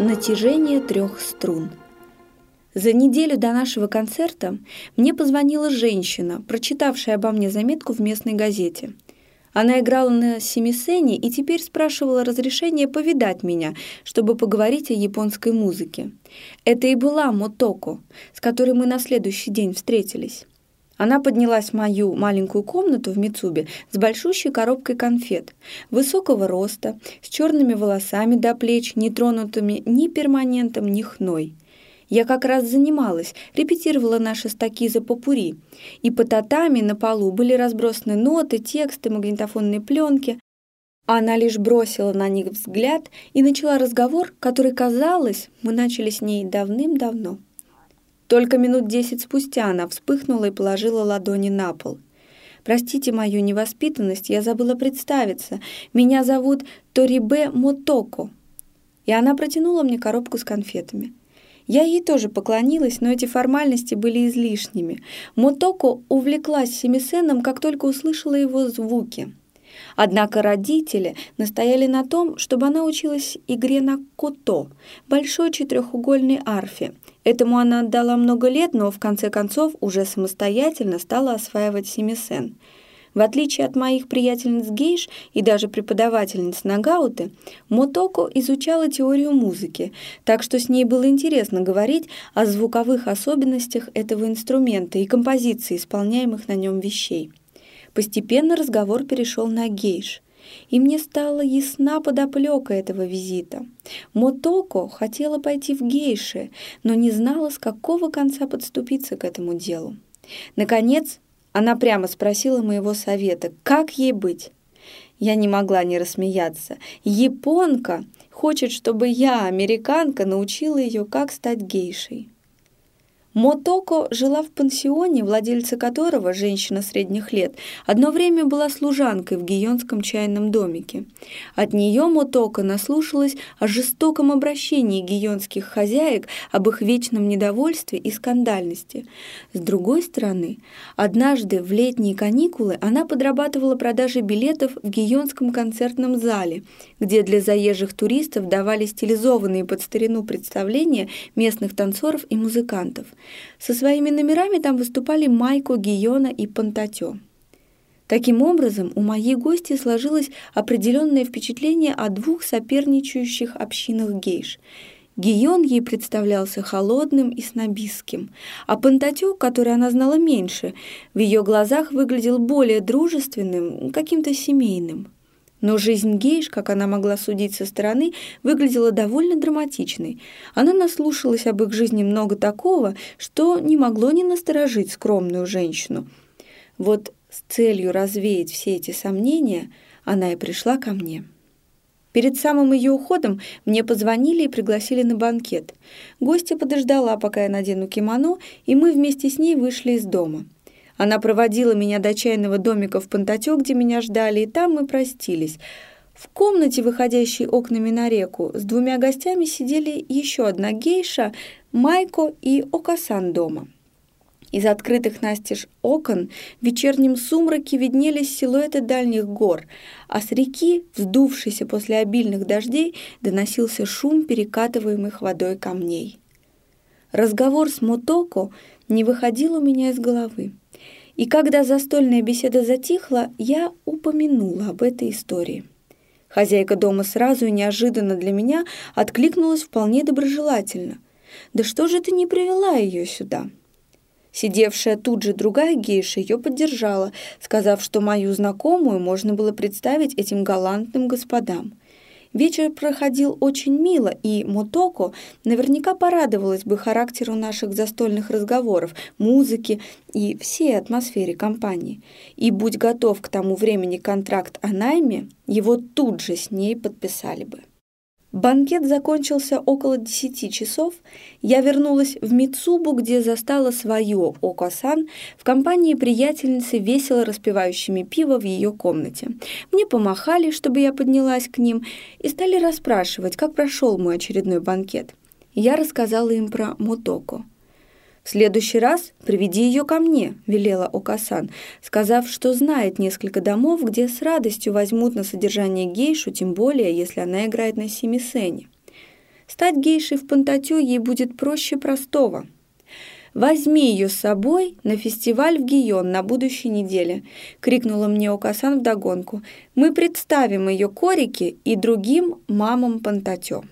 Натяжение трех струн. За неделю до нашего концерта мне позвонила женщина, прочитавшая обо мне заметку в местной газете. Она играла на семисене и теперь спрашивала разрешения повидать меня, чтобы поговорить о японской музыке. Это и была Мотоко, с которой мы на следующий день встретились. Она поднялась в мою маленькую комнату в Мицубе с большущей коробкой конфет, высокого роста, с черными волосами до плеч, не тронутыми ни перманентом, ни хной. Я как раз занималась, репетировала наши стакизы попури, и по татами на полу были разбросаны ноты, тексты, магнитофонные пленки. Она лишь бросила на них взгляд и начала разговор, который, казалось, мы начали с ней давным-давно. Только минут десять спустя она вспыхнула и положила ладони на пол. «Простите мою невоспитанность, я забыла представиться. Меня зовут Торибе Мотоко». И она протянула мне коробку с конфетами. Я ей тоже поклонилась, но эти формальности были излишними. Мотоко увлеклась семисеном, как только услышала его звуки. Однако родители настояли на том, чтобы она училась игре на кото, большой четырехугольной арфе, Этому она отдала много лет, но в конце концов уже самостоятельно стала осваивать семисен. В отличие от моих приятельниц гейш и даже преподавательниц Нагауты, Мотоко изучала теорию музыки, так что с ней было интересно говорить о звуковых особенностях этого инструмента и композиции исполняемых на нем вещей. Постепенно разговор перешел на гейш – и мне стала ясна подоплека этого визита. Мотоко хотела пойти в гейши, но не знала, с какого конца подступиться к этому делу. Наконец, она прямо спросила моего совета, как ей быть. Я не могла не рассмеяться. Японка хочет, чтобы я, американка, научила ее, как стать гейшей. Мотоко жила в пансионе, владельца которого, женщина средних лет, одно время была служанкой в гионском чайном домике. От нее Мотоко наслушалась о жестоком обращении гионских хозяек, об их вечном недовольстве и скандальности. С другой стороны, однажды в летние каникулы она подрабатывала продажей билетов в гионском концертном зале, где для заезжих туристов давали стилизованные под старину представления местных танцоров и музыкантов – со своими номерами там выступали Майко, Гиона и Пантатё. Таким образом, у моей гости сложилось определенное впечатление о двух соперничающих общинах гейш. Гион ей представлялся холодным и снобистским, а Пантатё, который она знала меньше, в ее глазах выглядел более дружественным, каким-то семейным. Но жизнь гейш, как она могла судить со стороны, выглядела довольно драматичной. Она наслушалась об их жизни много такого, что не могло не насторожить скромную женщину. Вот с целью развеять все эти сомнения она и пришла ко мне. Перед самым ее уходом мне позвонили и пригласили на банкет. Гостья подождала, пока я надену кимоно, и мы вместе с ней вышли из дома. Она проводила меня до чайного домика в Пантатё, где меня ждали, и там мы простились. В комнате, выходящей окнами на реку, с двумя гостями сидели еще одна гейша, Майко и Окасан дома. Из открытых настежь окон в вечернем сумраке виднелись силуэты дальних гор, а с реки, вздувшейся после обильных дождей, доносился шум перекатываемых водой камней. Разговор с Мотоко не выходил у меня из головы. И когда застольная беседа затихла, я упомянула об этой истории. Хозяйка дома сразу и неожиданно для меня откликнулась вполне доброжелательно. «Да что же ты не привела ее сюда?» Сидевшая тут же другая гейша ее поддержала, сказав, что мою знакомую можно было представить этим галантным господам – Вечер проходил очень мило, и Мотоко наверняка порадовалась бы характеру наших застольных разговоров, музыке и всей атмосфере компании. И будь готов к тому времени контракт о найме, его тут же с ней подписали бы. Банкет закончился около десяти часов. Я вернулась в Мицубу, где застала свое Окасан в компании приятельницы, весело распивающими пиво в ее комнате. Мне помахали, чтобы я поднялась к ним, и стали расспрашивать, как прошел мой очередной банкет. Я рассказала им про Мотоко. «В следующий раз приведи ее ко мне», — велела Окасан, сказав, что знает несколько домов, где с радостью возьмут на содержание гейшу, тем более, если она играет на семисене. Стать гейшей в Пантатё ей будет проще простого. «Возьми ее с собой на фестиваль в Гион на будущей неделе», — крикнула мне Окасан вдогонку. «Мы представим ее Корике и другим мамам Пантатё».